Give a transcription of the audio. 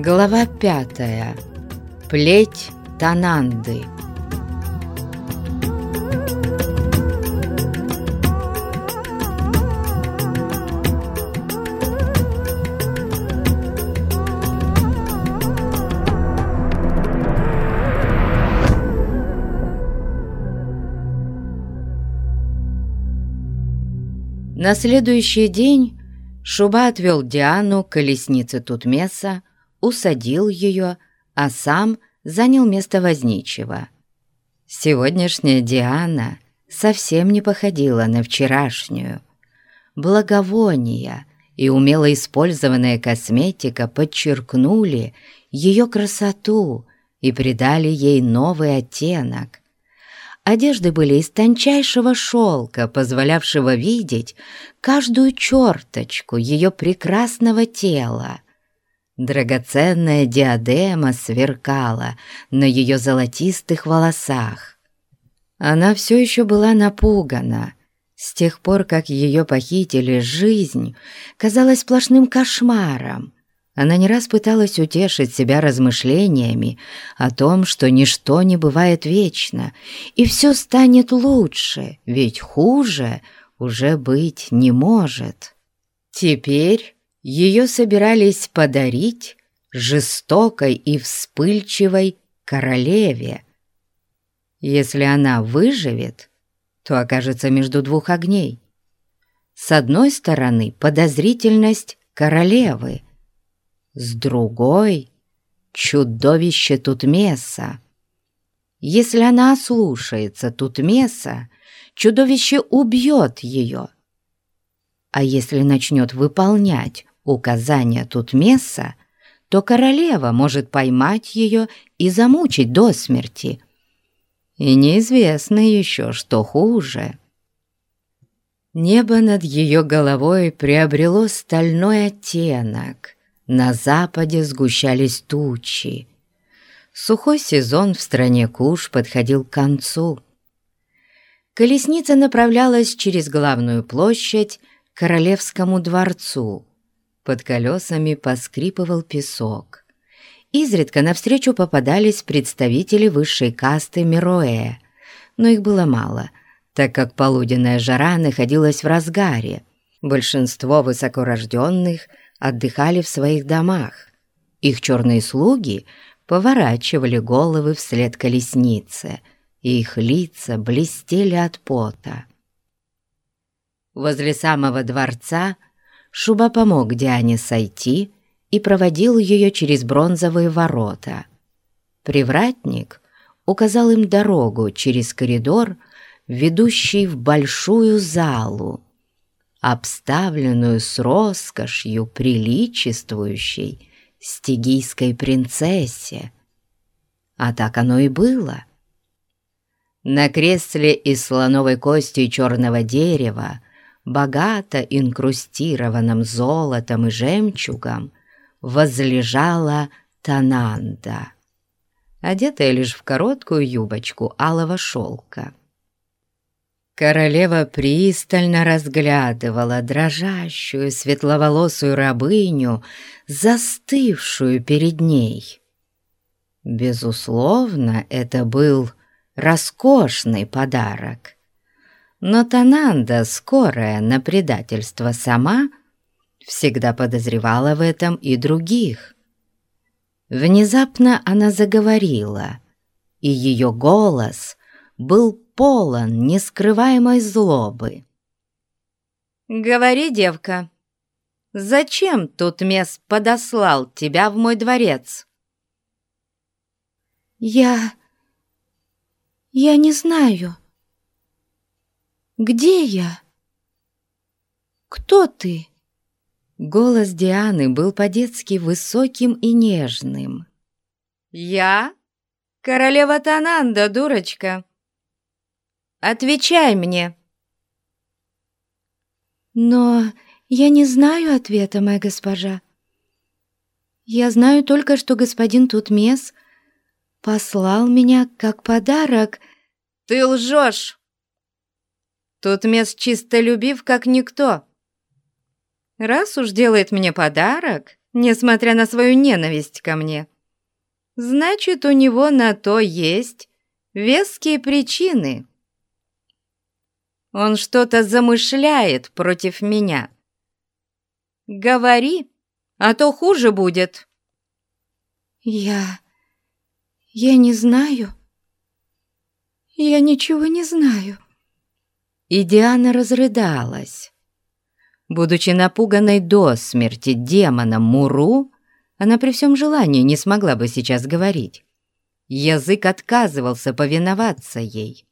Глава пятая. Плеть Тананды. На следующий день Шуба отвел Диану к колеснице Тутмеса, усадил ее, а сам занял место возничего. Сегодняшняя Диана совсем не походила на вчерашнюю. Благовония и умело использованная косметика подчеркнули ее красоту и придали ей новый оттенок. Одежды были из тончайшего шелка, позволявшего видеть каждую черточку ее прекрасного тела. Драгоценная диадема сверкала на ее золотистых волосах. Она все еще была напугана. С тех пор, как ее похитили, жизнь казалась сплошным кошмаром. Она не раз пыталась утешить себя размышлениями о том, что ничто не бывает вечно, и все станет лучше, ведь хуже уже быть не может. Теперь ее собирались подарить жестокой и вспыльчивой королеве. Если она выживет, то окажется между двух огней. С одной стороны подозрительность королевы, с другой — чудовище Тутмеса. Если она ослушается Тутмеса, чудовище убьет ее. А если начнет выполнять указания Тутмеса, то королева может поймать ее и замучить до смерти. И неизвестно еще, что хуже. Небо над ее головой приобрело стальной оттенок. На западе сгущались тучи. Сухой сезон в стране Куш подходил к концу. Колесница направлялась через главную площадь к Королевскому дворцу, под колесами поскрипывал песок. Изредка навстречу попадались представители высшей касты Мироэ, но их было мало, так как полуденная жара находилась в разгаре. Большинство высокорожденных отдыхали в своих домах. Их черные слуги поворачивали головы вслед колеснице, и их лица блестели от пота. Возле самого дворца – Шуба помог Диане сойти и проводил ее через бронзовые ворота. Привратник указал им дорогу через коридор, ведущий в большую залу, обставленную с роскошью приличествующей стигийской принцессе. А так оно и было. На кресле из слоновой кости и черного дерева богато инкрустированном золотом и жемчугом, возлежала Тананда, одетая лишь в короткую юбочку алого шелка. Королева пристально разглядывала дрожащую светловолосую рабыню, застывшую перед ней. Безусловно, это был роскошный подарок — но Тананда, скорая на предательство сама, всегда подозревала в этом и других. Внезапно она заговорила, и ее голос был полон нескрываемой злобы. «Говори, девка, зачем тут мес подослал тебя в мой дворец?» «Я... я не знаю», где я? Кто ты?» Голос Дианы был по-детски высоким и нежным. «Я? Королева Тананда, дурочка! Отвечай мне!» «Но я не знаю ответа, моя госпожа. Я знаю только, что господин Тутмес послал меня как подарок». «Ты лжешь!» Тут мест чисто любив, как никто. Раз уж делает мне подарок, несмотря на свою ненависть ко мне. Значит, у него на то есть веские причины. Он что-то замышляет против меня. Говори, а то хуже будет. Я... я не знаю. Я ничего не знаю. И Диана разрыдалась. Будучи напуганной до смерти демоном Муру, она при всем желании не смогла бы сейчас говорить. Язык отказывался повиноваться ей.